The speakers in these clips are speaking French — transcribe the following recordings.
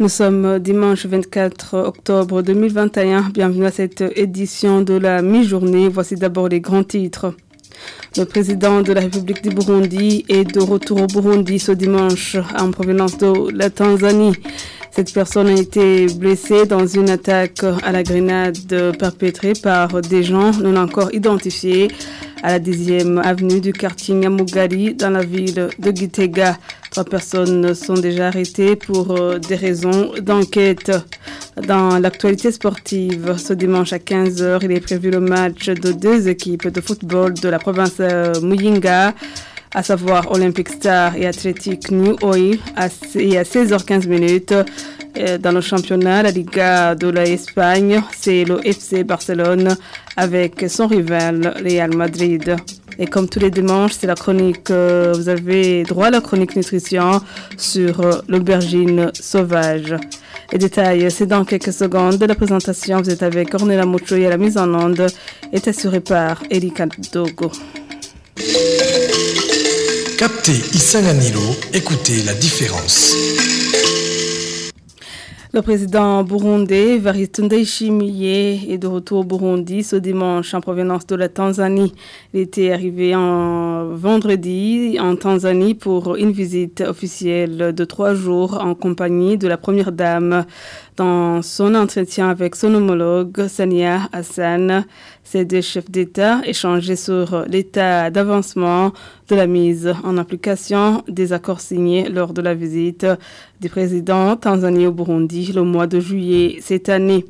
Nous sommes dimanche 24 octobre 2021. Bienvenue à cette édition de la mi-journée. Voici d'abord les grands titres. Le président de la République du Burundi est de retour au Burundi ce dimanche en provenance de la Tanzanie. Cette personne a été blessée dans une attaque à la grenade perpétrée par des gens non encore identifiés à la 10e avenue du quartier Nyamugari dans la ville de Gitega. Trois personnes sont déjà arrêtées pour euh, des raisons d'enquête. Dans l'actualité sportive, ce dimanche à 15h, il est prévu le match de deux équipes de football de la province euh, Muyinga à savoir Olympic Star et Athletic New Oil, et à 16h15 minutes. Euh, dans le championnat, la Liga de l'Espagne, c'est le FC Barcelone avec son rival Real Madrid. Et comme tous les dimanches, c'est la chronique, euh, vous avez droit à la chronique nutrition sur euh, l'aubergine sauvage. Les détails, c'est dans quelques secondes. La présentation, vous êtes avec Ornella Mouchoui à la mise en onde, est assurée par Erika Dogo. Captez Isanganilo, écoutez la différence. Le président burundais Varitunde Ishimiye est de retour au Burundi ce dimanche en provenance de la Tanzanie. Il était arrivé en vendredi en Tanzanie pour une visite officielle de trois jours en compagnie de la première dame. Dans son entretien avec son homologue Sania Hassan, ces deux chefs d'État échangeaient sur l'état d'avancement de la mise en application des accords signés lors de la visite du président Tanzanie au Burundi le mois de juillet cette année.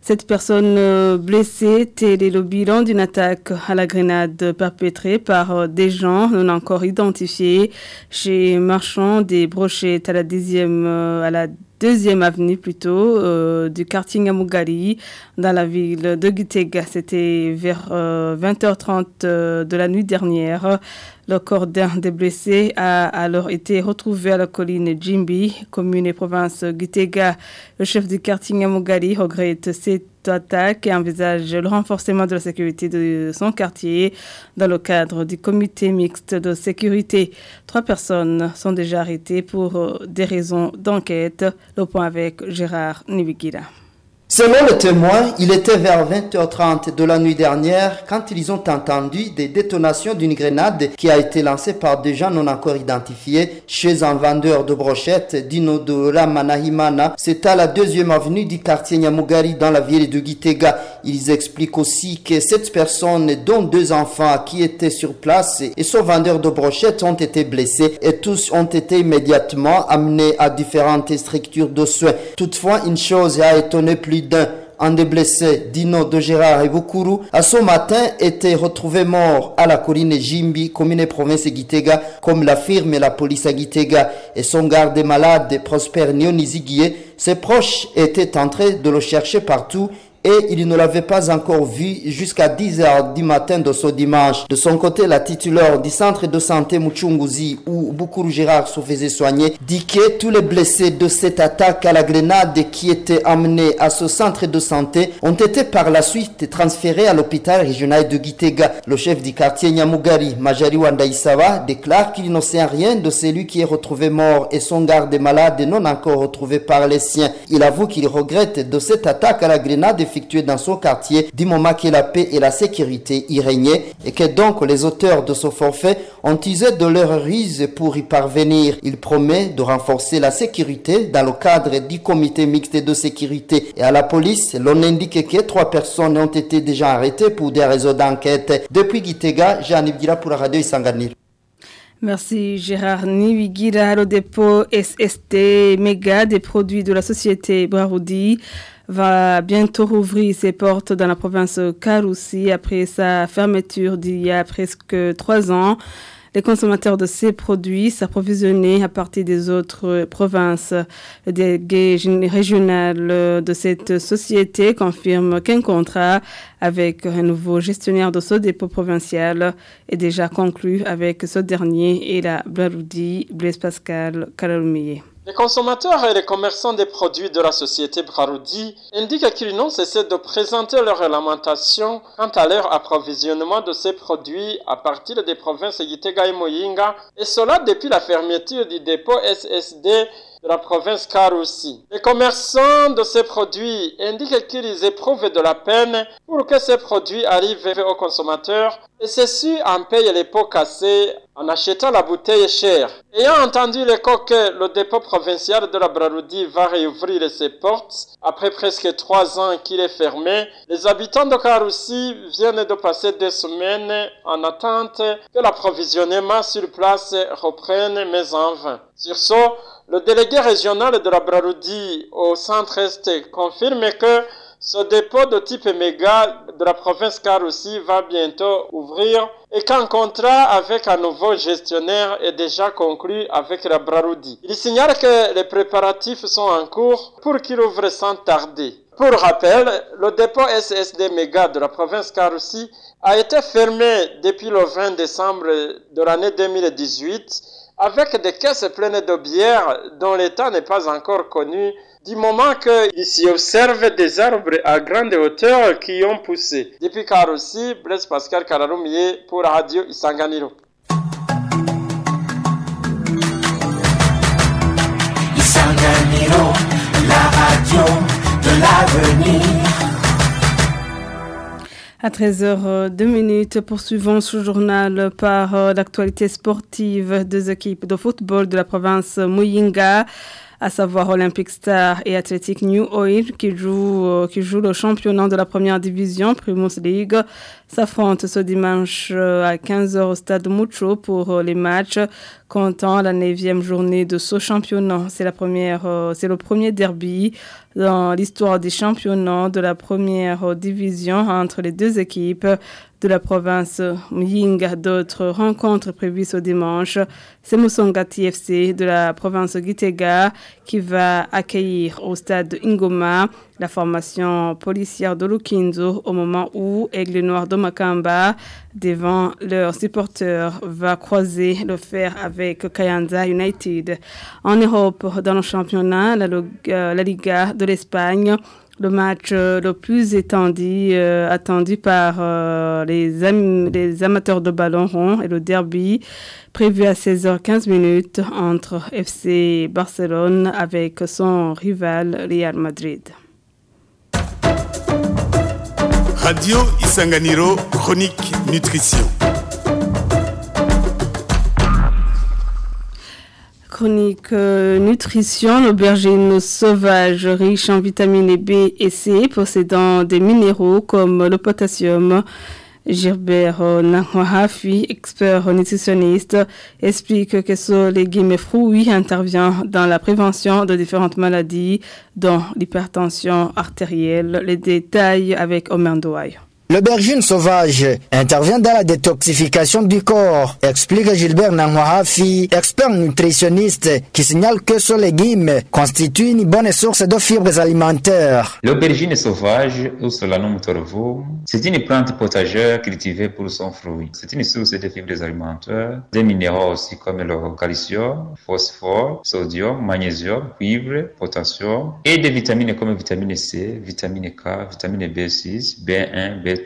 Cette personne blessée était le bilan d'une attaque à la grenade perpétrée par des gens non encore identifiés chez Marchand des Brochettes à la dixième à la deuxième avenue plutôt euh, du quartier Ngamugari dans la ville de Gitega. C'était vers 20h30 euh, euh, de la nuit dernière. Le corps d'un des blessés a alors été retrouvé à la colline Jimbi, commune et province Gitega. Le chef du quartier Ngamugari regrette cette attaque envisage le renforcement de la sécurité de son quartier dans le cadre du comité mixte de sécurité. Trois personnes sont déjà arrêtées pour des raisons d'enquête. Le point avec Gérard Nivigira. Selon le témoin, il était vers 20h30 de la nuit dernière quand ils ont entendu des détonations d'une grenade qui a été lancée par des gens non encore identifiés chez un vendeur de brochettes d'Inodora Manahimana. C'est à la deuxième avenue du quartier Nyamugari dans la ville de Gitega. Ils expliquent aussi que cette personne, dont deux enfants qui étaient sur place et son vendeur de brochettes ont été blessés et tous ont été immédiatement amenés à différentes structures de soins. Toutefois, une chose a étonné plus d'un. Un des blessés, Dino de Gérard et Bukuru, à ce matin était retrouvé mort à la colline Jimbi, commune et province Gitega, comme l'affirme la police à Gitega. Et son garde malade, Prosper Nyonizigie, ses proches étaient en train de le chercher partout et il ne l'avait pas encore vu jusqu'à 10 heures du matin de ce dimanche. De son côté, la titulaire du centre de santé Muchunguzi, où Bukuru Gérard se faisait soigner, dit que tous les blessés de cette attaque à la grenade qui étaient amenés à ce centre de santé ont été par la suite transférés à l'hôpital régional de Gitega. Le chef du quartier Nyamugari, Majari Wandaïsawa, déclare qu'il ne sait rien de celui qui est retrouvé mort et son garde malade non encore retrouvé par les siens. Il avoue qu'il regrette de cette attaque à la grenade effectué dans son quartier du moment que la paix et la sécurité y régnaient et que donc les auteurs de ce forfait ont usé de leur ruse pour y parvenir. Il promet de renforcer la sécurité dans le cadre du comité mixte de sécurité. Et à la police, l'on indique que trois personnes ont été déjà arrêtées pour des raisons d'enquête. Depuis Gitega, Jean-Yves pour la radio Isanganil. Merci Gérard Nivigira, le dépôt SST Méga des produits de la société Braroudi va bientôt rouvrir ses portes dans la province Karoussi après sa fermeture d'il y a presque trois ans. Les consommateurs de ces produits s'approvisionnaient à partir des autres provinces. Le délégué régional de cette société confirme qu'un contrat avec un nouveau gestionnaire de ce dépôt provincial est déjà conclu avec ce dernier et la Blaroudi Blaise Pascal Calalumier. Les consommateurs et les commerçants des produits de la société Braroudi indiquent qu'ils n'ont cessé de présenter leur lamentation quant à leur approvisionnement de ces produits à partir des provinces Gitega et Moyinga, et cela depuis la fermeture du dépôt SSD de la province Karoussi. Les commerçants de ces produits indiquent qu'ils éprouvent de la peine pour que ces produits arrivent aux consommateurs et ceux-ci en payent les pots cassés en achetant la bouteille chère. Ayant entendu l'écho que le dépôt provincial de la Braroudi va réouvrir ses portes après presque trois ans qu'il est fermé, les habitants de Karoussi viennent de passer des semaines en attente que l'approvisionnement sur place reprenne, mais en vain. Sur ce, le délégué régional de la Braroudi au centre-est confirme que ce dépôt de type méga de la province Karoussi va bientôt ouvrir et qu'un contrat avec un nouveau gestionnaire est déjà conclu avec la Braroudi. Il signale que les préparatifs sont en cours pour qu'il ouvre sans tarder. Pour rappel, le dépôt SSD méga de la province Karoussi a été fermé depuis le 20 décembre de l'année 2018 avec des caisses pleines de bière dont l'état n'est pas encore connu du moment qu'il s'y observe des arbres à grande hauteur qui ont poussé. Depuis Karossi, Blaise Pascal Kararoumier pour Radio Isanganiro. Isanganiro, la radio de l'avenir. À 13h02 minutes, poursuivons ce journal par euh, l'actualité sportive. Des équipes de football de la province Muyinga à savoir Olympic Star et Athletic New Oil, qui jouent, euh, qui le championnat de la première division, Primus League, s'affrontent ce dimanche euh, à 15h au stade Mucho pour euh, les matchs comptant la neuvième journée de ce championnat. C'est la c'est le premier derby dans l'histoire des championnats de la première division entre les deux équipes de la province Yinga. D'autres rencontres prévues ce dimanche. C'est Musongati FC de la province Gitega qui va accueillir au stade Ingoma la formation policière de Lukinzo au moment où Aigle Noir de Makamba, devant leurs supporters, va croiser le fer avec Kayanza United. En Europe, dans le championnat, la, euh, la Liga de l'Espagne, le match euh, le plus étendu, euh, attendu par les, les, amateurs de ballon rond et le derby prévu à 16h15 minutes entre FC Barcelone avec son rival Real Madrid. Radio Isanganiro, chronique nutrition. Chronique euh, nutrition, l'aubergine sauvage riche en vitamines B et C, possédant des minéraux comme le potassium, Gilbert Nahwahafi, expert nutritionniste, explique que ce légume et fruit intervient dans la prévention de différentes maladies, dont l'hypertension artérielle. Les détails avec Omer Ndouaï. L'aubergine sauvage intervient dans la détoxification du corps, explique Gilbert Nangwahafi, expert nutritionniste, qui signale que ce légume constitue une bonne source de fibres alimentaires. L'aubergine sauvage, ou Solanum torvo, c'est une plante potagère cultivée pour son fruit. C'est une source de fibres alimentaires, des minéraux aussi comme le calcium, phosphore, sodium, magnésium, cuivre, potassium, et des vitamines comme vitamine C, vitamine K, vitamine B6, B1, B3,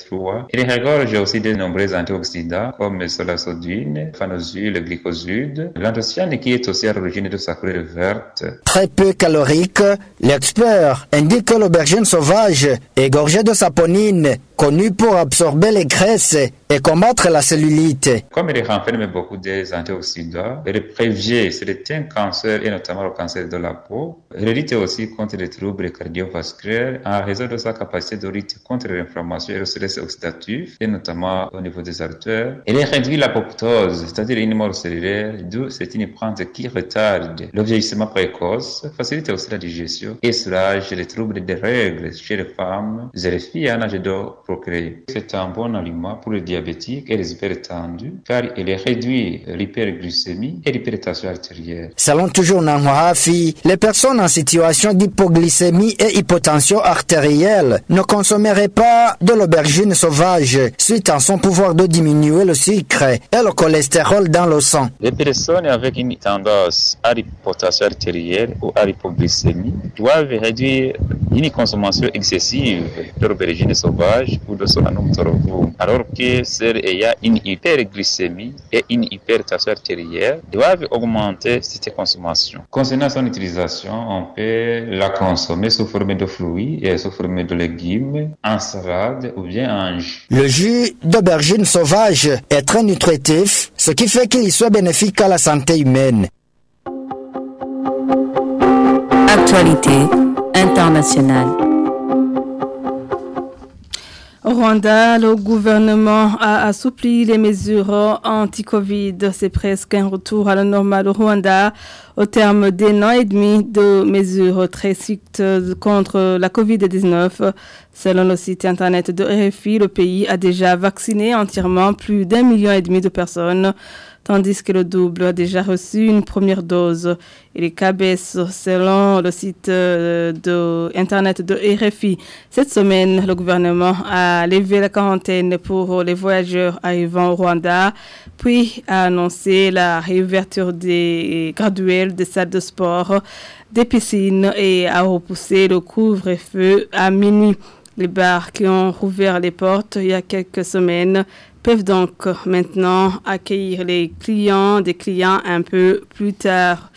il regorge aussi de nombreux antioxydants comme la sodine, le glycoside, l'anthocyane qui est aussi à l'origine de sa couleur verte. Très peu calorique, l'expert indique que l'aubergine sauvage est gorgée de saponine, connue pour absorber les graisses et combattre la cellulite. Comme il renferme beaucoup des antioxydants, il prévient certains cancers et notamment le cancer de la peau. Il lutte aussi contre les troubles cardiovasculaires en raison de sa capacité de lutter contre l'inflammation et le stress oxydatif, et notamment au niveau des artères. Il réduit l'apoptose, c'est-à-dire une mort cellulaire, d'où c'est une plante qui retarde le précoce, facilite aussi la digestion et soulage les troubles des règles chez les femmes et les filles en âge de procréer. C'est un bon aliment pour les diabétiques et les hypertendus car il réduit l'hyperglycémie et l'hypertension artérielle. Selon toujours Nangwahafi, les personnes en situation d'hypoglycémie et hypotension artérielle ne consommeraient pas de l'aubergine sauvage suite à son pouvoir de diminuer le sucre et le cholestérol dans le sang. Les personnes avec une tendance à l'hypotension artérielle ou à l'hypoglycémie doivent réduire une consommation excessive de l'aubergine sauvage ou de alors que celles ayant une hyperglycémie et une hypertension artérielle doivent augmenter cette consommation. Concernant son utilisation, on peut la consommer sous forme de fruits et sous forme de légumes, en salade ou bien en jus. Le jus d'aubergine sauvage est très nutritif, ce qui fait qu'il soit bénéfique à la santé humaine. Actualité internationale. Rwanda, le gouvernement a assoupli les mesures anti-Covid. C'est presque un retour à la normale au Rwanda au terme d'un an et demi de mesures très strictes contre la Covid-19. Selon le site internet de RFI, le pays a déjà vacciné entièrement plus d'un million et demi de personnes tandis que le double a déjà reçu une première dose. Et les cas baissent selon le site euh, internet de RFI. Cette semaine, le gouvernement a levé la quarantaine pour les voyageurs arrivant au Rwanda, puis a annoncé la réouverture des graduels des salles de sport, des piscines et a repoussé le couvre-feu à minuit. Les bars qui ont rouvert les portes il y a quelques semaines peuvent donc maintenant accueillir les clients, des clients un peu plus tard.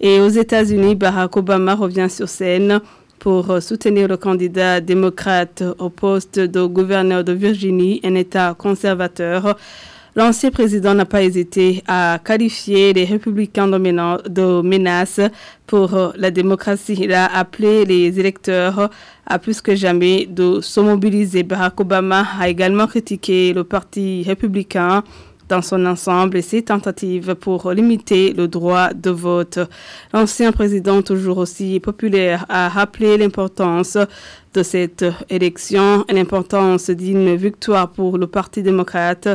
Et aux États-Unis, Barack Obama revient sur scène pour soutenir le candidat démocrate au poste de gouverneur de Virginie, un État conservateur. L'ancien président n'a pas hésité à qualifier les républicains de menace pour la démocratie. Il a appelé les électeurs à plus que jamais de se mobiliser. Barack Obama a également critiqué le Parti républicain dans son ensemble et ses tentatives pour limiter le droit de vote. L'ancien président, toujours aussi populaire, a rappelé l'importance de cette élection, l'importance d'une victoire pour le Parti démocrate,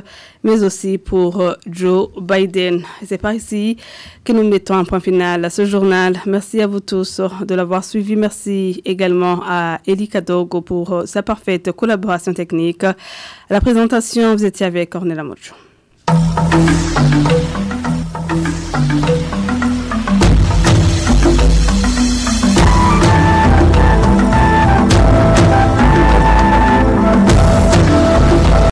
mais aussi pour Joe Biden. C'est par ici que nous mettons un point final à ce journal. Merci à vous tous de l'avoir suivi. Merci également à Eli Kadogo pour sa parfaite collaboration technique. À la présentation, vous étiez avec Cornelia Mocho. Thank you.